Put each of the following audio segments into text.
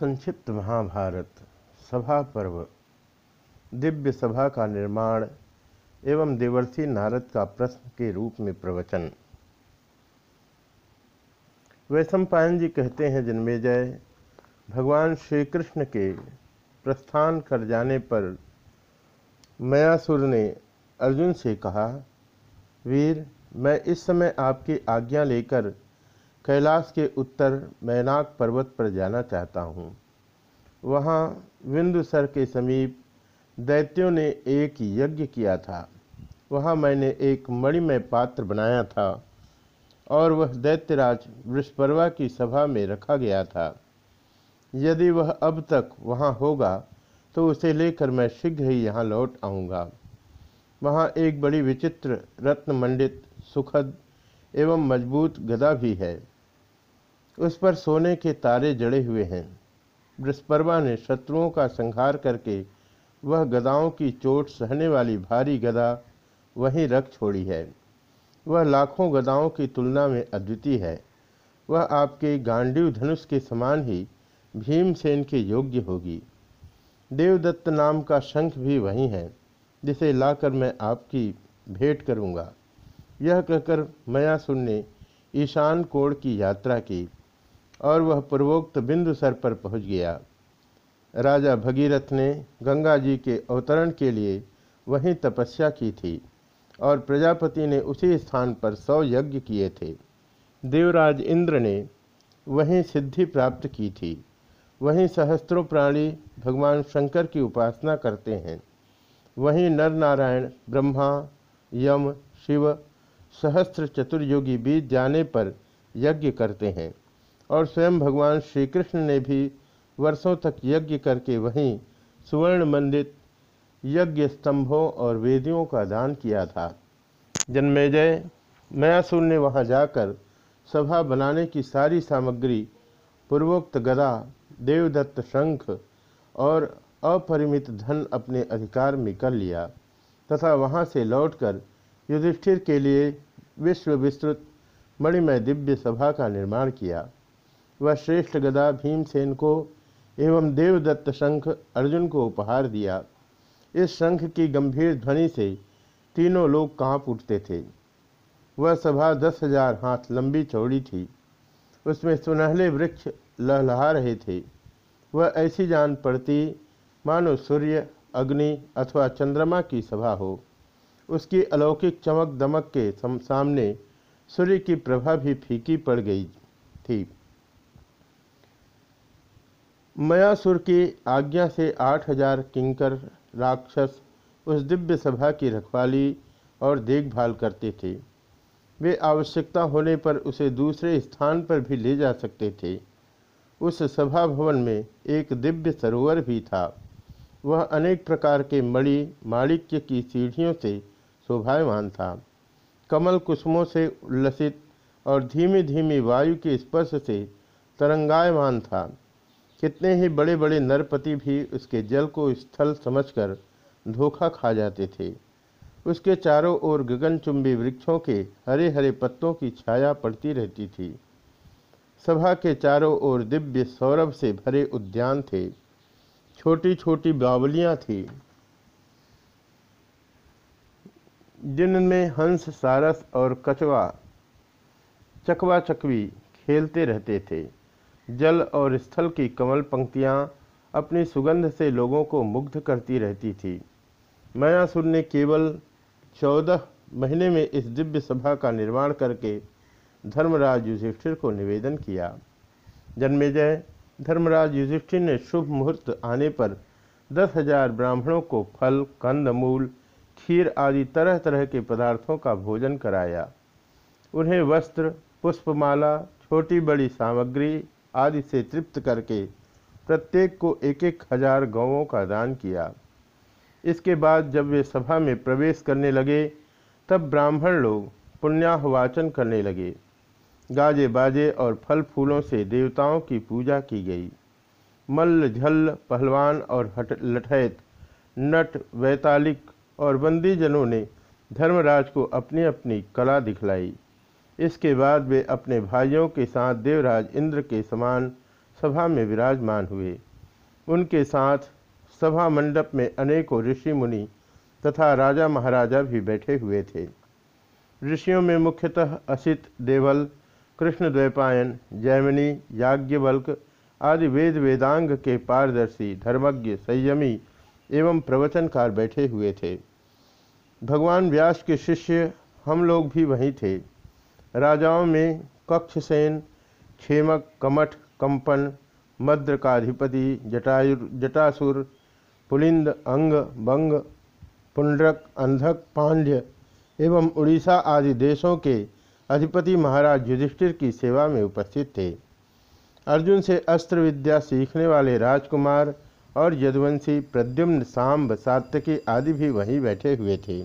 संक्षिप्त महाभारत, सभा पर्व, दिव्य सभा का निर्माण एवं देवर्षि नारद का प्रश्न के रूप में प्रवचन। वैशंपायन जी कहते हैं, जन्मेजय, भगवान श्री कृष्ण के प्रस्थान कर जाने पर मयासुर ने अर्जुन से कहा, वीर, मैं इस समय आपकी आज्ञा लेकर कैलाश के उत्तर मैनाक पर्वत पर जाना चाहता हूँ। वहाँ विंदुसर के समीप दैत्यों ने एक यज्ञ किया था। वहाँ मैंने एक मणिमय पात्र बनाया था और वह दैत्यराज वृषपर्वा की सभा में रखा गया था। यदि वह अब तक वहाँ होगा तो उसे लेकर मैं शीघ्र ही यहाँ लौट आऊँगा। वहाँ एक बड़ी विचित्र रत्नमंडित, सुखद एवं मज़बूत गदा भी है। उस पर सोने के तारे जड़े हुए हैं। बृहस्परवा ने शत्रुओं का संहार करके वह गदाओं की चोट सहने वाली भारी गदा वहीं रख छोड़ी है। वह लाखों गदाओं की तुलना में अद्वितीय है। वह आपके गांडीव धनुष के समान ही भीमसेन के योग्य होगी। देवदत्त नाम का शंख भी वही है, जिसे लाकर मैं आपकी भेंट करूँगा। यह कहकर मयासुर ने ईशान कोण की यात्रा की। और वह पूर्वोक्त बिंदु सर पर पहुँच गया। राजा भगीरथ ने गंगा जी के अवतरण के लिए वहीं तपस्या की थी और प्रजापति ने उसी स्थान पर सौ यज्ञ किए थे। देवराज इंद्र ने वहीं सिद्धि प्राप्त की थी। वहीं सहस्त्रों प्राणी भगवान शंकर की उपासना करते हैं। वहीं नर नारायण ब्रह्मा, यम, शिव, सहस्त्र चतुर्योगी बीत जाने पर यज्ञ करते हैं। और स्वयं भगवान श्री कृष्ण ने भी वर्षों तक यज्ञ करके वहीं सुवर्ण मंडित यज्ञ स्तंभों और वेदियों का दान किया था। जन्मेजय मयासुर ने वहाँ जाकर सभा बनाने की सारी सामग्री, पूर्वोक्त गदा, देवदत्त शंख और अपरिमित धन अपने अधिकार में कर लिया तथा वहाँ से लौटकर युधिष्ठिर के लिए विश्व विस्तृत मणिमय दिव्य सभा का निर्माण किया। वह श्रेष्ठ गदा भीमसेन को एवं देवदत्त शंख अर्जुन को उपहार दिया। इस शंख की गंभीर ध्वनि से तीनों लोग काँप उठते थे। वह सभा दस हज़ार हाथ लंबी चौड़ी थी। उसमें सुनहले वृक्ष लहलहा रहे थे। वह ऐसी जान पड़ती, मानो सूर्य, अग्नि अथवा चंद्रमा की सभा हो। उसकी अलौकिक चमक दमक के सामने सूर्य की प्रभा भी फीकी पड़ गई थी। मयासुर की आज्ञा से आठ हज़ार किंकर राक्षस उस दिव्य सभा की रखवाली और देखभाल करते थे। वे आवश्यकता होने पर उसे दूसरे स्थान पर भी ले जा सकते थे। उस सभा भवन में एक दिव्य सरोवर भी था। वह अनेक प्रकार के मणि माणिक्य की सीढ़ियों से शोभायमान था। कमल कुसुमों से उल्लसित और धीमी धीमी वायु के स्पर्श से तरंगायमान था। कितने ही बड़े बड़े नरपति भी उसके जल को स्थल समझकर धोखा खा जाते थे। उसके चारों ओर गगनचुंबी वृक्षों के हरे हरे पत्तों की छाया पड़ती रहती थी। सभा के चारों ओर दिव्य सौरभ से भरे उद्यान थे। छोटी छोटी बावलियाँ थी। जिनमें हंस, सारस और कचवा चकवा चकवी खेलते रहते थे। जल और स्थल की कमल पंक्तियाँ अपनी सुगंध से लोगों को मुग्ध करती रहती थी। मयासुर ने केवल चौदह महीने में इस दिव्य सभा का निर्माण करके धर्मराज युधिष्ठिर को निवेदन किया। जन्मेजय, धर्मराज युधिष्ठिर ने शुभ मुहूर्त आने पर दस हज़ार ब्राह्मणों को फल, कंद, मूल, खीर आदि तरह तरह के पदार्थों का भोजन कराया। उन्हें वस्त्र, पुष्पमाला, छोटी बड़ी सामग्री आदि से तृप्त करके प्रत्येक को एक एक हज़ार गौों का दान किया। इसके बाद जब वे सभा में प्रवेश करने लगे, तब ब्राह्मण लोग पुण्याहवाचन करने लगे। गाजे बाजे और फल फूलों से देवताओं की पूजा की गई। मल्ल, झल्ल, पहलवान और हट, लठैत, नट, वैतालिक और बंदीजनों ने धर्मराज को अपनी अपनी कला दिखलाई। इसके बाद वे अपने भाइयों के साथ देवराज इंद्र के समान सभा में विराजमान हुए। उनके साथ सभा मंडप में अनेकों ऋषि मुनि तथा राजा महाराजा भी बैठे हुए थे। ऋषियों में मुख्यतः असित, देवल, कृष्ण द्वैपायन, जैमिनी, याज्ञवल्क आदि वेद वेदांग के पारदर्शी, धर्मज्ञ, संयमी एवं प्रवचनकार बैठे हुए थे। भगवान व्यास के शिष्य हम लोग भी वहीं थे। राजाओं में कक्षसेन क्षेमक, कमठ, कंपन मद्र का अधिपति जटायुर, जटासुर, पुलिंद, अंग, बंग, पुंड्रक, अंधक, पांड्य एवं उड़ीसा आदि देशों के अधिपति महाराज युधिष्ठिर की सेवा में उपस्थित थे। अर्जुन से अस्त्र विद्या सीखने वाले राजकुमार और यदुवंशी प्रद्युम्न सांब, सात्यकी आदि भी वहीं बैठे हुए थे।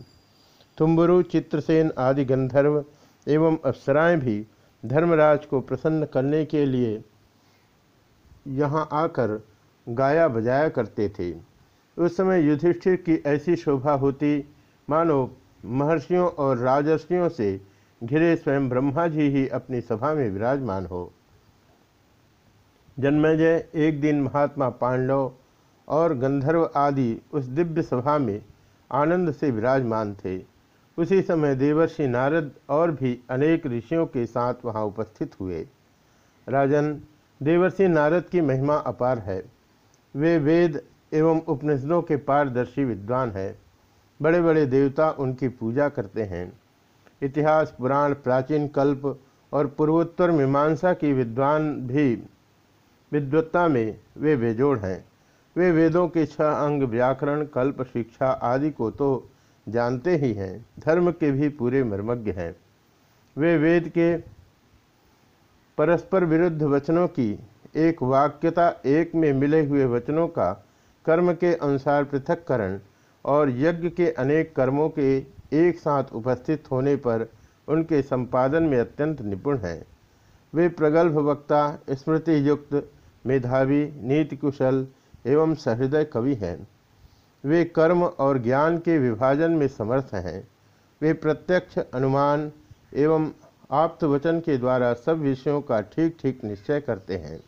तुम्बुरु, चित्रसेन आदि गंधर्व एवं अप्सराएँ भी धर्मराज को प्रसन्न करने के लिए यहाँ आकर गाया बजाया करते थे। उस समय युधिष्ठिर की ऐसी शोभा होती, मानो महर्षियों और राजर्षियों से घिरे स्वयं ब्रह्मा जी ही अपनी सभा में विराजमान हो। जन्मजय, एक दिन महात्मा पांडव और गंधर्व आदि उस दिव्य सभा में आनंद से विराजमान थे। उसी समय देवर्षि नारद और भी अनेक ऋषियों के साथ वहाँ उपस्थित हुए। राजन, देवर्षि नारद की महिमा अपार है। वे वेद एवं उपनिषदों के पारदर्शी विद्वान हैं। बड़े बड़े देवता उनकी पूजा करते हैं। इतिहास, पुराण, प्राचीन कल्प और पूर्वोत्तर मीमांसा की विद्वान भी विद्वत्ता में वे बेजोड़ हैं। वे वेदों के छह अंग, व्याकरण, कल्प, शिक्षा आदि को तो जानते ही हैं, धर्म के भी पूरे मर्मज्ञ हैं। वे वेद के परस्पर विरुद्ध वचनों की एक वाक्यता एक में मिले हुए वचनों का कर्म के अनुसार पृथककरण और यज्ञ के अनेक कर्मों के एक साथ उपस्थित होने पर उनके संपादन में अत्यंत निपुण हैं। वे प्रगल्भ वक्ता स्मृति युक्त मेधावी नीति कुशल एवं सहृदय कवि हैं। वे कर्म और ज्ञान के विभाजन में समर्थ हैं। वे प्रत्यक्ष अनुमान एवं आप्त वचन के द्वारा सब विषयों का ठीक ठीक निश्चय करते हैं।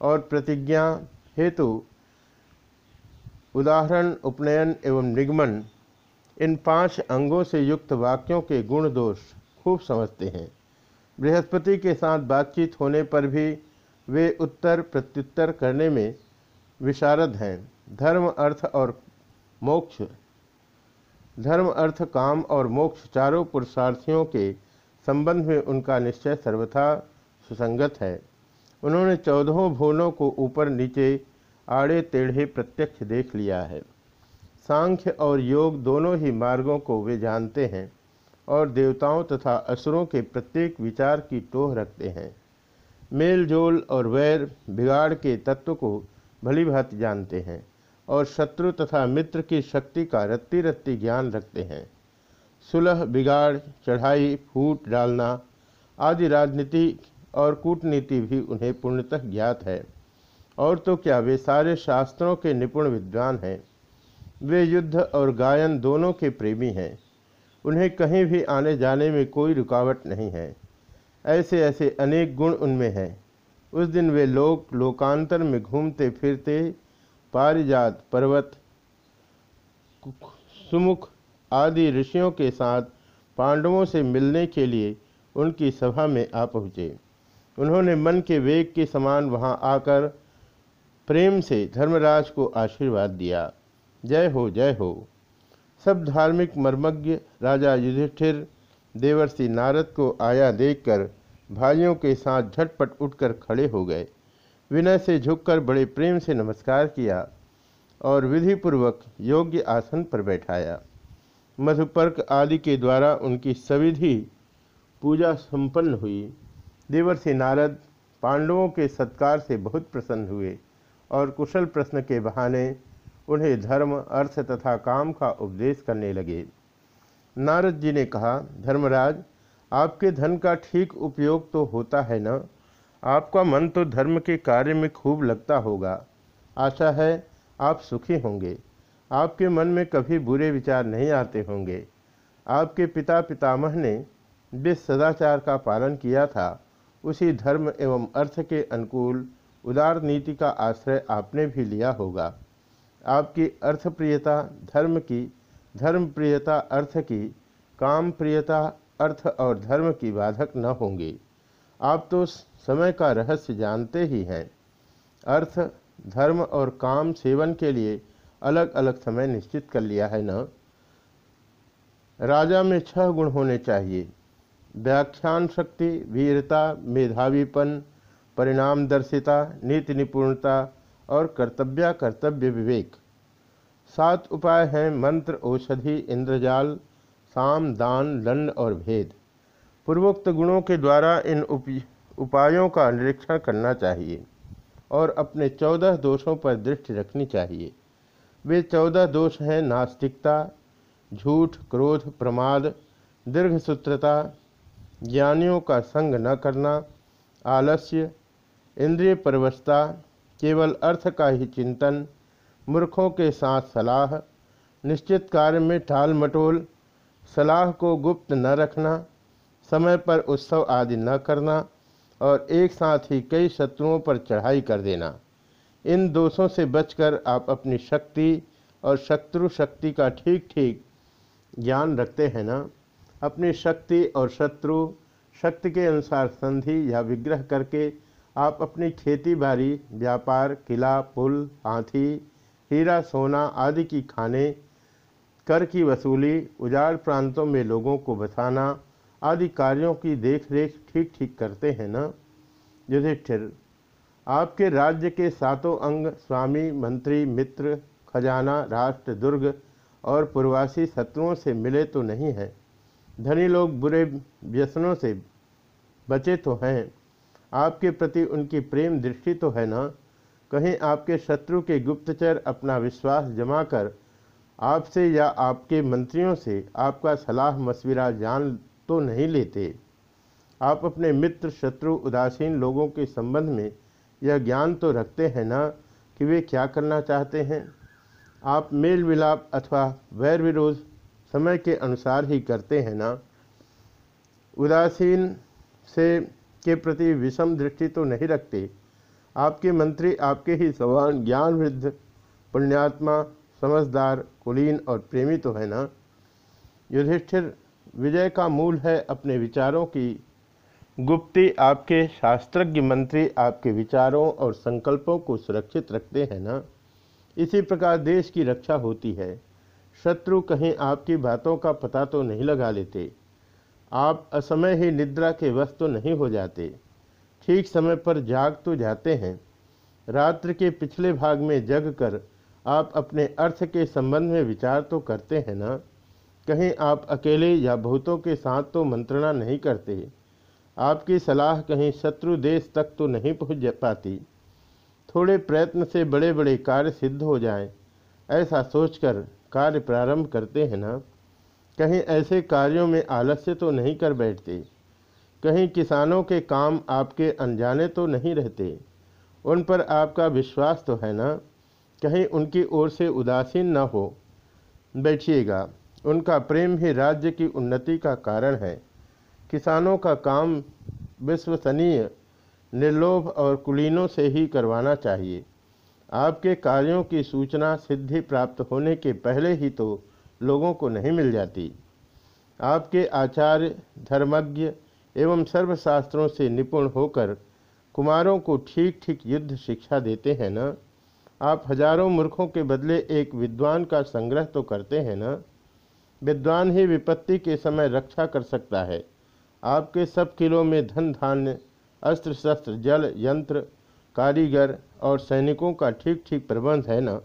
और प्रतिज्ञा हेतु उदाहरण, उपनयन एवं निगमन इन पाँच अंगों से युक्त वाक्यों के गुण दोष खूब समझते हैं। बृहस्पति के साथ बातचीत होने पर भी वे उत्तर प्रत्युत्तर करने में विशारद हैं। धर्म, अर्थ और मोक्ष। धर्म, अर्थ, काम और मोक्ष चारों पुरुषार्थियों के संबंध में उनका निश्चय सर्वथा सुसंगत है। उन्होंने चौदहों भुवनों को ऊपर नीचे, आड़े टेढ़े प्रत्यक्ष देख लिया है। सांख्य और योग दोनों ही मार्गों को वे जानते हैं और देवताओं तथा असुरों के प्रत्येक विचार की टोह रखते हैं। मेल जोल और वैर, बिगाड़ के तत्व को भली भांति जानते हैं। और शत्रु तथा मित्र की शक्ति का रत्ती रत्ती ज्ञान रखते हैं। सुलह, बिगाड़, चढ़ाई, फूट डालना आदि राजनीति और कूटनीति भी उन्हें पूर्णतः ज्ञात है। और तो क्या, वे सारे शास्त्रों के निपुण विद्वान हैं। वे युद्ध और गायन दोनों के प्रेमी हैं। उन्हें कहीं भी आने जाने में कोई रुकावट नहीं है। ऐसे ऐसे अनेक गुण उनमें हैं। उस दिन वे लोक लोकांतर में घूमते फिरते पारिजात पर्वत सुमुख आदि ऋषियों के साथ पांडवों से मिलने के लिए उनकी सभा में आ पहुँचे। उन्होंने मन के वेग के समान वहाँ आकर प्रेम से धर्मराज को आशीर्वाद दिया। जय हो जय हो। सब धार्मिक मर्मज्ञ राजा युधिष्ठिर, देवर्षि नारद को आया देखकर भाइयों के साथ झटपट उठकर खड़े हो गए। विनय से झुककर बड़े प्रेम से नमस्कार किया और विधिपूर्वक योग्य आसन पर बैठाया। मधुपर्क आदि के द्वारा उनकी सविधि पूजा संपन्न हुई। देवर्षि नारद पांडवों के सत्कार से बहुत प्रसन्न हुए और कुशल प्रश्न के बहाने उन्हें धर्म, अर्थ तथा काम का उपदेश करने लगे। नारद जी ने कहा, धर्मराज, आपके धन का ठीक उपयोग तो होता है ना? आपका मन तो धर्म के कार्य में खूब लगता होगा। आशा है आप सुखी होंगे। आपके मन में कभी बुरे विचार नहीं आते होंगे। आपके पिता पितामह ने जिस सदाचार का पालन किया था, उसी धर्म एवं अर्थ के अनुकूल, उदार नीति का आश्रय आपने भी लिया होगा। आपकी अर्थप्रियता धर्म की धर्म प्रियता अर्थ की काम प्रियता अर्थ और धर्म की बाधक न होंगे। आप तो समय का रहस्य जानते ही हैं। अर्थ, धर्म और काम सेवन के लिए अलग अलग समय निश्चित कर लिया है न? राजा में छह गुण होने चाहिए। व्याख्यान शक्ति, वीरता, मेधावीपन, परिणामदर्शिता, नीति निपुणता और कर्तव्य कर्तव्य विवेक। सात उपाय हैं, मंत्र, औषधि, इंद्रजाल, साम, दान दंड और भेद। पूर्वोक्त गुणों के द्वारा इन उपायों का निरीक्षण करना चाहिए और अपने चौदह दोषों पर दृष्टि रखनी चाहिए। वे चौदह दोष हैं नास्तिकता, झूठ, क्रोध, प्रमाद, दीर्घसूत्रता, ज्ञानियों का संग न करना, आलस्य, इंद्रिय परवशता, केवल अर्थ का ही चिंतन, मूर्खों के साथ सलाह, निश्चित कार्य में टाल मटोल, सलाह को गुप्त न रखना समय पर उत्सव आदि न करना और एक साथ ही कई शत्रुओं पर चढ़ाई कर देना। इन दोषों से बचकर आप अपनी शक्ति और शत्रु शक्ति का ठीक ठीक ज्ञान रखते हैं ना? अपनी शक्ति और शत्रु, शक्ति के अनुसार संधि या विग्रह करके आप अपनी खेती बाड़ी व्यापार, किला, पुल, हाथी, हीरा, सोना आदि की खाने, कर की वसूली, उजाड़ प्रांतों में लोगों को बसाना आदि कार्यों की देखरेख ठीक ठीक करते हैं न? युधिष्ठिर, आपके राज्य के सातों अंग, स्वामी, मंत्री, मित्र, खजाना, राष्ट्र, दुर्ग और पूर्वासी शत्रुओं से मिले तो नहीं हैं। धनी लोग बुरे व्यसनों से बचे तो हैं। आपके प्रति उनकी प्रेम दृष्टि तो है ना? कहीं आपके शत्रु के गुप्तचर अपना विश्वास जमा कर आपसे या आपके मंत्रियों से आपका सलाह मशविरा जान तो नहीं लेते। आप अपने मित्र, शत्रु, उदासीन लोगों के संबंध में यह ज्ञान तो रखते हैं ना कि वे क्या करना चाहते हैं। आप मेल मिलाप अथवा वैर विरोध समय के अनुसार ही करते हैं ना। उदासीन से के प्रति विषम दृष्टि तो नहीं रखते। आपके मंत्री आपके ही समान ज्ञान वृद्ध, पुण्यात्मा, समझदार, कुलीन और प्रेमी तो है ना। युधिष्ठिर विजय का मूल है अपने विचारों की। गुप्ती आपके शास्त्रज्ञ मंत्री आपके विचारों और संकल्पों को सुरक्षित रखते हैं ना? इसी प्रकार देश की रक्षा होती है। शत्रु कहीं आपकी बातों का पता तो नहीं लगा लेते। आप असमय ही निद्रा के वस्त तो नहीं हो जाते। ठीक समय पर जाग तो जाते हैं। रात्र के पिछले भाग में जग कर आप अपने अर्थ के संबंध में विचार तो करते हैं ना? कहीं आप अकेले या बहुतों के साथ तो मंत्रणा नहीं करते। आपकी सलाह कहीं शत्रु देश तक तो नहीं पहुँच पाती। थोड़े प्रयत्न से बड़े बड़े कार्य सिद्ध हो जाएँ, ऐसा सोचकर कार्य प्रारंभ करते हैं ना। कहीं ऐसे कार्यों में आलस्य तो नहीं कर बैठते। कहीं किसानों के काम आपके अनजाने तो नहीं रहते। उन पर आपका विश्वास तो है ना। कहीं उनकी ओर से उदासीन न हो। बैठिएगा। उनका प्रेम ही राज्य की उन्नति का कारण है। किसानों का काम विश्वसनीय, निर्लोभ और कुलीनों से ही करवाना चाहिए। आपके कार्यों की सूचना सिद्धि प्राप्त होने के पहले ही तो लोगों को नहीं मिल जाती। आपके आचार्य, धर्मज्ञ एवं सर्वशास्त्रों से निपुण होकर कुमारों को ठीक ठीक युद्ध शिक्षा देते हैं न? आप हज़ारों मूर्खों के बदले एक विद्वान का संग्रह तो करते हैं न? विद्वान ही विपत्ति के समय रक्षा कर सकता है। आपके सब किलों में धन, धान्य, अस्त्र शस्त्र, जल, यंत्र, कारीगर और सैनिकों का ठीक ठीक प्रबंध है न?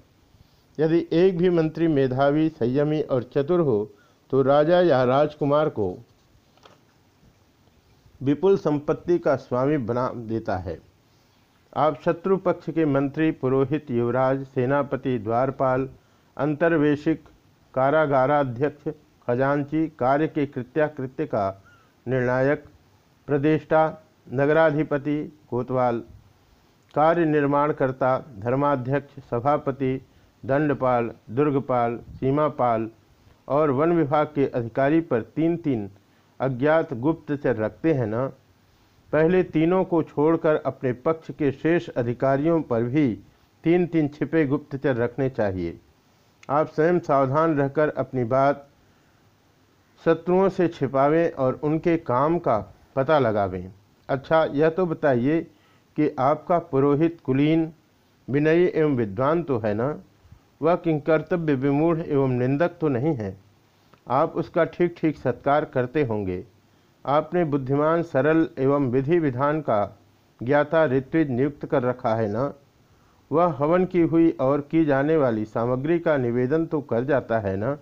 यदि एक भी मंत्री मेधावी, संयमी और चतुर हो तो राजा या राजकुमार को विपुल संपत्ति का स्वामी बना देता है। आप शत्रु पक्ष के मंत्री, पुरोहित, युवराज, सेनापति, द्वारपाल, अंतर्वेशिक कारागाराध्यक्ष खजांची कार्य के कृत्याकृत्य का निर्णायक प्रदेष्टा नगराधिपति कोतवाल, कार्य निर्माणकर्ता धर्माध्यक्ष, सभापति दंडपाल, दुर्गपाल, सीमापाल और वन विभाग के अधिकारी पर तीन तीन अज्ञात गुप्तचर रखते हैं न? पहले तीनों को छोड़कर अपने पक्ष के शेष अधिकारियों पर भी तीन तीन छिपे गुप्तचर रखने चाहिए। आप स्वयं सावधान रहकर अपनी बात शत्रुओं से छिपावें और उनके काम का पता लगावें। अच्छा यह तो बताइए कि आपका पुरोहित कुलीन, विनयी एवं विद्वान तो है ना? वह किंकर्तव्य विमूढ़ एवं निंदक तो नहीं है। आप उसका ठीक ठीक सत्कार करते होंगे। आपने बुद्धिमान, सरल एवं विधि विधान का ज्ञाता ऋत्विज नियुक्त कर रखा है ना? वह हवन की हुई और की जाने वाली सामग्री का निवेदन तो कर जाता है ना?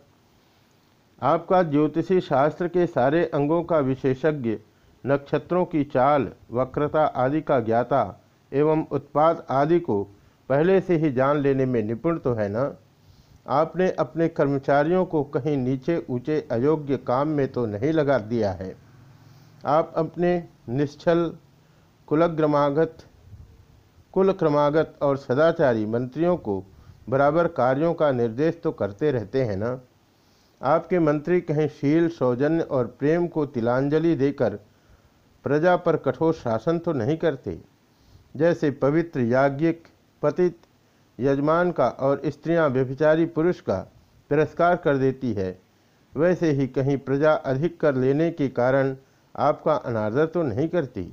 आपका ज्योतिषी शास्त्र के सारे अंगों का विशेषज्ञ, नक्षत्रों की चाल, वक्रता आदि का ज्ञाता एवं उत्पाद आदि को पहले से ही जान लेने में निपुण तो है ना? आपने अपने कर्मचारियों को कहीं नीचे ऊँचे अयोग्य काम में तो नहीं लगा दिया है। आप अपने निश्चल, कुलग्रमागत कुल क्रमागत और सदाचारी मंत्रियों को बराबर कार्यों का निर्देश तो करते रहते हैं ना? आपके मंत्री कहीं शील, सौजन्य और प्रेम को तिलांजलि देकर प्रजा पर कठोर शासन तो नहीं करते? जैसे पवित्र याज्ञिक, पतित, यजमान का और स्त्रियाँ व्यभिचारी पुरुष का तिरस्कार कर देती है, वैसे ही कहीं प्रजा अधिक कर लेने के कारण आपका अनादर तो नहीं करती।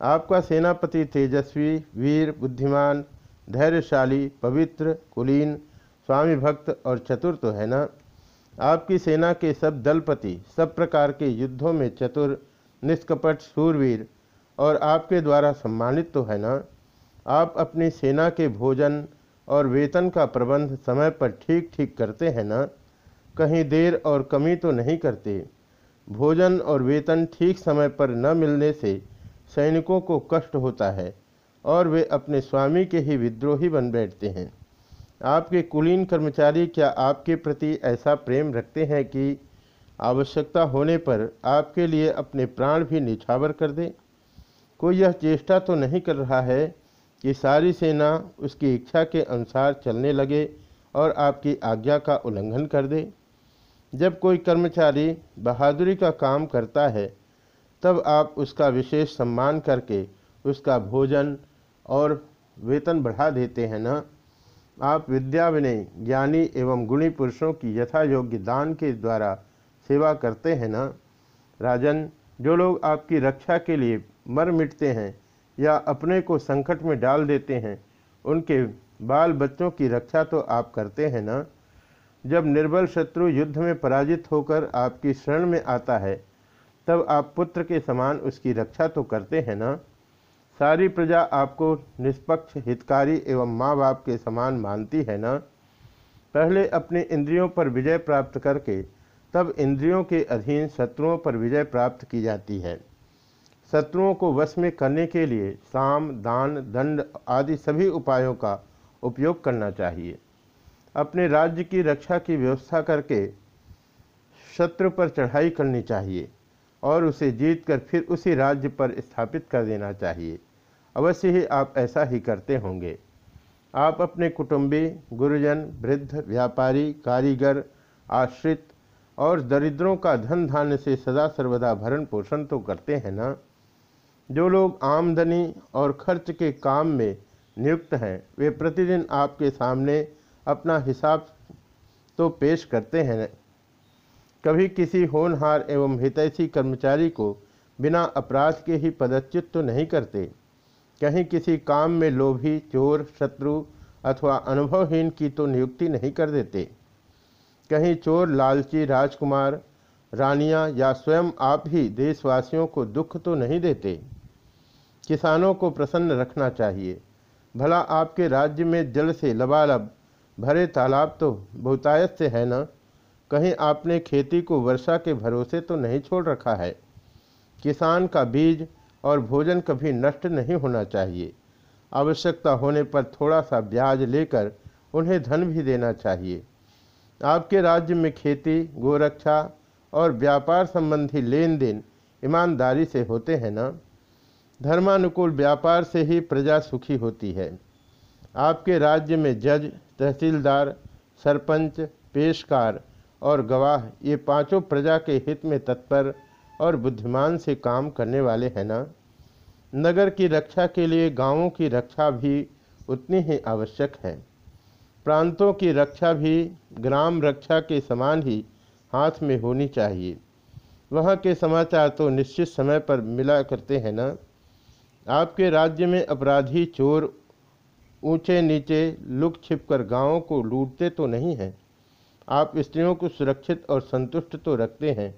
आपका सेनापति तेजस्वी, वीर, बुद्धिमान, धैर्यशाली, पवित्र, कुलीन, स्वामी भक्त और चतुर तो है ना? आपकी सेना के सब दलपति, सब प्रकार के युद्धों में चतुर, निष्कपट सूरवीर और आपके द्वारा सम्मानित तो है ना? आप अपनी सेना के भोजन और वेतन का प्रबंध समय पर ठीक ठीक करते हैं ना? कहीं देर और कमी तो नहीं करते। भोजन और वेतन ठीक समय पर न मिलने से सैनिकों को कष्ट होता है और वे अपने स्वामी के ही विद्रोही बन बैठते हैं। आपके कुलीन कर्मचारी क्या आपके प्रति ऐसा प्रेम रखते हैं कि आवश्यकता होने पर आपके लिए अपने प्राण भी निछावर कर दे? कोई यह चेष्टा तो नहीं कर रहा है कि सारी सेना उसकी इच्छा के अनुसार चलने लगे और आपकी आज्ञा का उल्लंघन कर दे? जब कोई कर्मचारी बहादुरी का काम करता है तब आप उसका विशेष सम्मान करके उसका भोजन और वेतन बढ़ा देते हैं ना। आप विद्या विनय ज्ञानी एवं गुणी पुरुषों की यथा योग्य दान के द्वारा सेवा करते हैं ना। राजन, जो लोग आपकी रक्षा के लिए मर मिटते हैं या अपने को संकट में डाल देते हैं, उनके बाल बच्चों की रक्षा तो आप करते हैं ना। जब निर्बल शत्रु युद्ध में पराजित होकर आपकी शरण में आता है तब आप पुत्र के समान उसकी रक्षा तो करते हैं ना? सारी प्रजा आपको निष्पक्ष, हितकारी एवं माँ बाप के समान मानती है ना? पहले अपने इंद्रियों पर विजय प्राप्त करके, तब इंद्रियों के अधीन शत्रुओं पर विजय प्राप्त की जाती है। शत्रुओं को वश में करने के लिए साम, दान, दंड आदि सभी उपायों का उपयोग करना चाहिए। अपने राज्य की रक्षा की व्यवस्था करके शत्रु पर चढ़ाई करनी चाहिए। और उसे जीतकर फिर उसी राज्य पर स्थापित कर देना चाहिए। अवश्य ही आप ऐसा ही करते होंगे। आप अपने कुटुंबी, गुरुजन, वृद्ध, व्यापारी, कारीगर, आश्रित और दरिद्रों का धन धान्य से सदा सर्वदा भरण पोषण तो करते हैं ना? जो लोग आमदनी और खर्च के काम में नियुक्त हैं, वे प्रतिदिन आपके सामने अपना हिसाब तो पेश करते हैं। कभी किसी होनहार एवं हितैषी कर्मचारी को बिना अपराध के ही पदच्युत तो नहीं करते। कहीं किसी काम में लोभी, चोर, शत्रु अथवा अनुभवहीन की तो नियुक्ति नहीं कर देते। कहीं चोर, लालची, राजकुमार, रानियाँ या स्वयं आप ही देशवासियों को दुख तो नहीं देते। किसानों को प्रसन्न रखना चाहिए। भला आपके राज्य में जल से लबालब, भरे तालाब तो बहुतायत से है न? कहीं आपने खेती को वर्षा के भरोसे तो नहीं छोड़ रखा है। किसान का बीज और भोजन कभी नष्ट नहीं होना चाहिए। आवश्यकता होने पर थोड़ा सा ब्याज लेकर उन्हें धन भी देना चाहिए। आपके राज्य में खेती, गोरक्षा और व्यापार संबंधी लेन देन ईमानदारी से होते हैं ना? धर्मानुकूल व्यापार से ही प्रजा सुखी होती है। आपके राज्य में जज, तहसीलदार, सरपंच, पेशकार और गवाह ये पाँचों प्रजा के हित में तत्पर और बुद्धिमान से काम करने वाले हैं ना? नगर की रक्षा के लिए गाँवों की रक्षा भी उतनी ही आवश्यक है। प्रांतों की रक्षा भी ग्राम रक्षा के समान ही हाथ में होनी चाहिए। वहाँ के समाचार तो निश्चित समय पर मिला करते हैं ना? आपके राज्य में अपराधी चोर ऊँचे नीचे लुक छिप कर गाँवों को लूटते तो नहीं हैं आप स्त्रियों को सुरक्षित और संतुष्ट तो रखते हैं।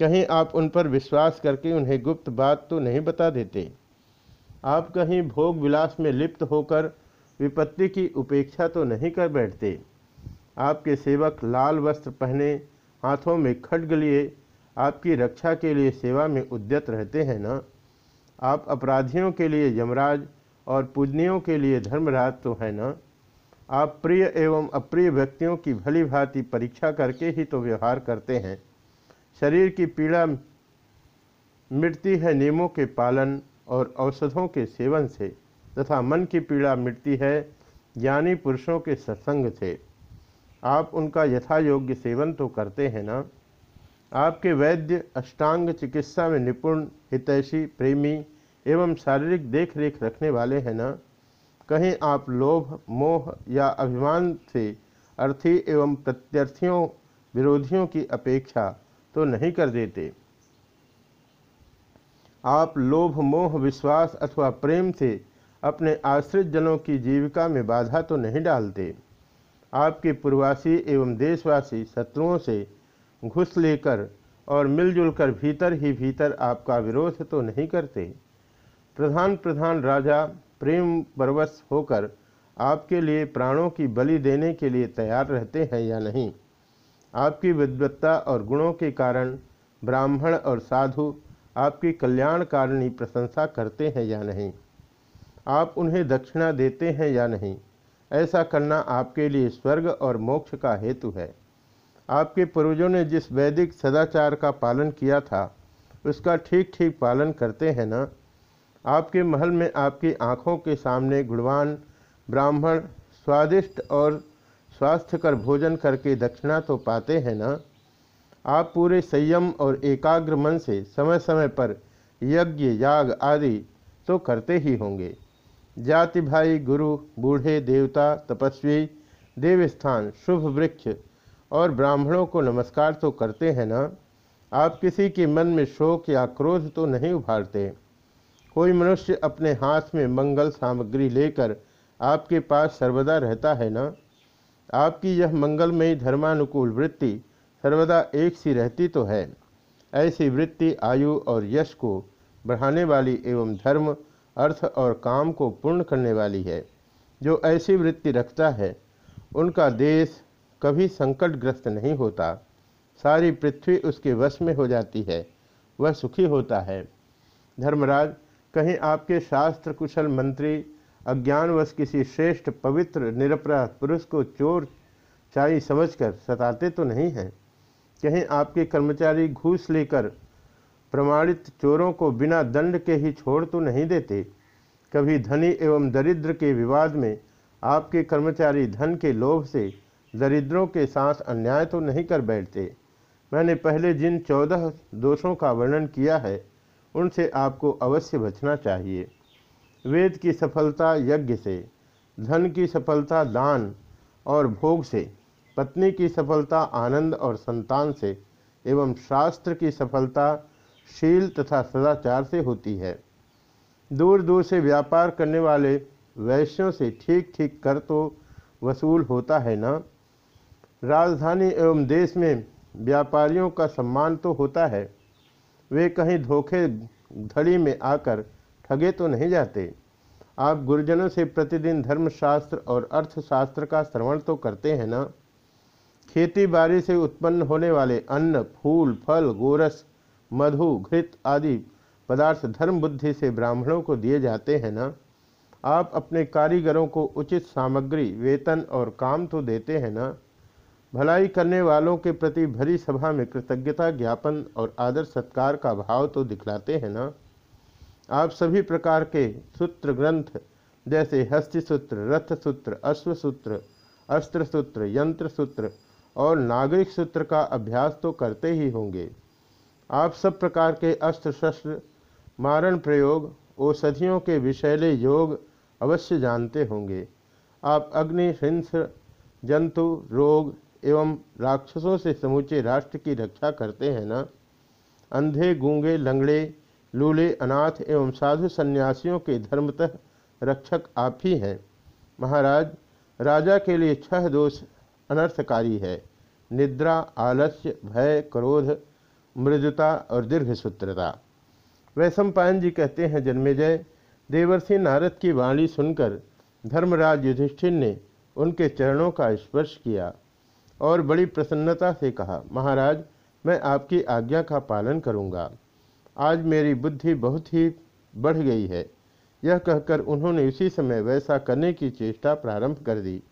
कहीं आप उन पर विश्वास करके उन्हें गुप्त बात तो नहीं बता देते। आप कहीं भोग विलास में लिप्त होकर विपत्ति की उपेक्षा तो नहीं कर बैठते। आपके सेवक लाल वस्त्र पहने, हाथों में खड्ग लिए, आपकी रक्षा के लिए सेवा में उद्यत रहते हैं ना? आप अपराधियों के लिए यमराज और पूजनियों के लिए धर्मराज तो है ना? आप प्रिय एवं अप्रिय व्यक्तियों की भली भांति परीक्षा करके ही तो व्यवहार करते हैं। शरीर की पीड़ा मिटती है नियमों के पालन और औषधों के सेवन से, तथा मन की पीड़ा मिटती है ज्ञानी पुरुषों के सत्संग से। आप उनका यथा योग्य सेवन तो करते हैं ना? आपके वैद्य, अष्टांग चिकित्सा में निपुण, हितैषी, प्रेमी एवं शारीरिक देख रेख रखने वाले हैं ना? कहीं आप लोभ, मोह या अभिमान से अर्थी एवं प्रत्यर्थियों, विरोधियों की अपेक्षा तो नहीं कर देते। आप लोभ, मोह, विश्वास अथवा प्रेम से अपने आश्रित जनों की जीविका में बाधा तो नहीं डालते। आपके पूर्वासी एवं देशवासी शत्रुओं से घुस लेकर और मिलजुल कर भीतर ही भीतर आपका विरोध तो नहीं करते। प्रधान प्रधान राजा प्रेम परवश होकर आपके लिए प्राणों की बलि देने के लिए तैयार रहते हैं या नहीं? आपकी विद्वत्ता और गुणों के कारण ब्राह्मण और साधु आपकी कल्याणकारिणी प्रशंसा करते हैं या नहीं? आप उन्हें दक्षिणा देते हैं या नहीं? ऐसा करना आपके लिए स्वर्ग और मोक्ष का हेतु है। आपके पूर्वजों ने जिस वैदिक सदाचार का पालन किया था, उसका ठीक ठीक पालन करते हैं ना? आपके महल में आपकी आँखों के सामने गुणवान, ब्राह्मण, स्वादिष्ट और स्वास्थ्यकर भोजन करके दक्षिणा तो पाते हैं ना? आप पूरे संयम और एकाग्र मन से समय समय पर यज्ञ, याग आदि तो करते ही होंगे। जाति भाई, गुरु, बूढ़े, देवता, तपस्वी, देवस्थान, शुभ वृक्ष और ब्राह्मणों को नमस्कार तो करते हैं ना? आप किसी के मन में शोक या क्रोध तो नहीं उभारते। कोई मनुष्य अपने हाथ में मंगल सामग्री लेकर आपके पास सर्वदा रहता है ना? आपकी यह मंगलमयी धर्मानुकूल वृत्ति सर्वदा एक सी रहती तो है। ऐसी वृत्ति आयु और यश को बढ़ाने वाली एवं धर्म, अर्थ और काम को पूर्ण करने वाली है। जो ऐसी वृत्ति रखता है, उनका देश कभी संकटग्रस्त नहीं होता। सारी पृथ्वी उसके वश में हो जाती है, वह सुखी होता है। धर्मराज कहीं आपके शास्त्र कुशल मंत्री, अज्ञानवश किसी श्रेष्ठ, पवित्र, निरपराध पुरुष को चोर चाई समझकर सताते तो नहीं हैं। कहीं आपके कर्मचारी घूस लेकर प्रमाणित चोरों को बिना दंड के ही छोड़ तो नहीं देते। कभी धनी एवं दरिद्र के विवाद में आपके कर्मचारी धन के लोभ से दरिद्रों के साथ अन्याय तो नहीं कर बैठते। मैंने पहले जिन चौदह दोषों का वर्णन किया है उनसे आपको अवश्य बचना चाहिए। वेद की सफलता यज्ञ से, धन की सफलता दान और भोग से, पत्नी की सफलता आनंद और संतान से, एवं शास्त्र की सफलता शील तथा सदाचार से होती है। दूर दूर से व्यापार करने वाले वैश्यों से ठीक ठीक कर तो वसूल होता है ना? राजधानी एवं देश में व्यापारियों का सम्मान तो होता है। वे कहीं धोखे धड़ी में आकर ठगे तो नहीं जाते। आप गुरुजनों से प्रतिदिन धर्मशास्त्र और अर्थशास्त्र का श्रवण तो करते हैं ना? खेती बाड़ी से उत्पन्न होने वाले अन्न, फूल, फल, गोरस, मधु, घृत आदि पदार्थ धर्म बुद्धि से ब्राह्मणों को दिए जाते हैं ना? आप अपने कारीगरों को उचित सामग्री, वेतन और काम तो देते हैं ना? भलाई करने वालों के प्रति भरी सभा में कृतज्ञता ज्ञापन और आदर सत्कार का भाव तो दिखलाते हैं ना? आप सभी प्रकार के सूत्र ग्रंथ, जैसे हस्तिसूत्र, रथसूत्र, अश्वसूत्र अस्त्र सूत्र यंत्र सूत्र और नागरिक सूत्र का अभ्यास तो करते ही होंगे। आप सब प्रकार के अस्त्र शस्त्र, मारण प्रयोग, औषधियों के विषैले योग अवश्य जानते होंगे। आप अग्नि हिंस जंतु, रोग एवं राक्षसों से समूचे राष्ट्र की रक्षा करते हैं ना? अंधे, गूँगे, लंगड़े, लूले, अनाथ एवं साधु सन्यासियों के धर्मतः रक्षक आप ही हैं। महाराज, राजा के लिए छह दोष अनर्थकारी है। निद्रा, आलस्य, भय, क्रोध, मृदुता और दीर्घसूत्रता। वैशंपायन जी कहते हैं, जन्मेजय, देवर्षि नारद की वाणी सुनकर धर्मराज युधिष्ठिर ने उनके चरणों का स्पर्श किया। और बड़ी प्रसन्नता से कहा, महाराज, मैं आपकी आज्ञा का पालन करूँगा। आज मेरी बुद्धि बहुत ही बढ़ गई है। यह कहकर उन्होंने उसी समय वैसा करने की चेष्टा प्रारंभ कर दी।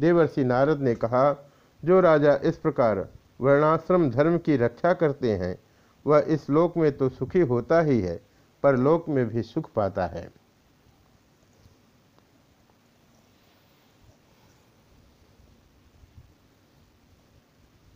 देवर्षि नारद ने कहा, जो राजा इस प्रकार वर्णाश्रम धर्म की रक्षा करते हैं, वह इस लोक में तो सुखी होता ही है, पर लोक में भी सुख पाता है।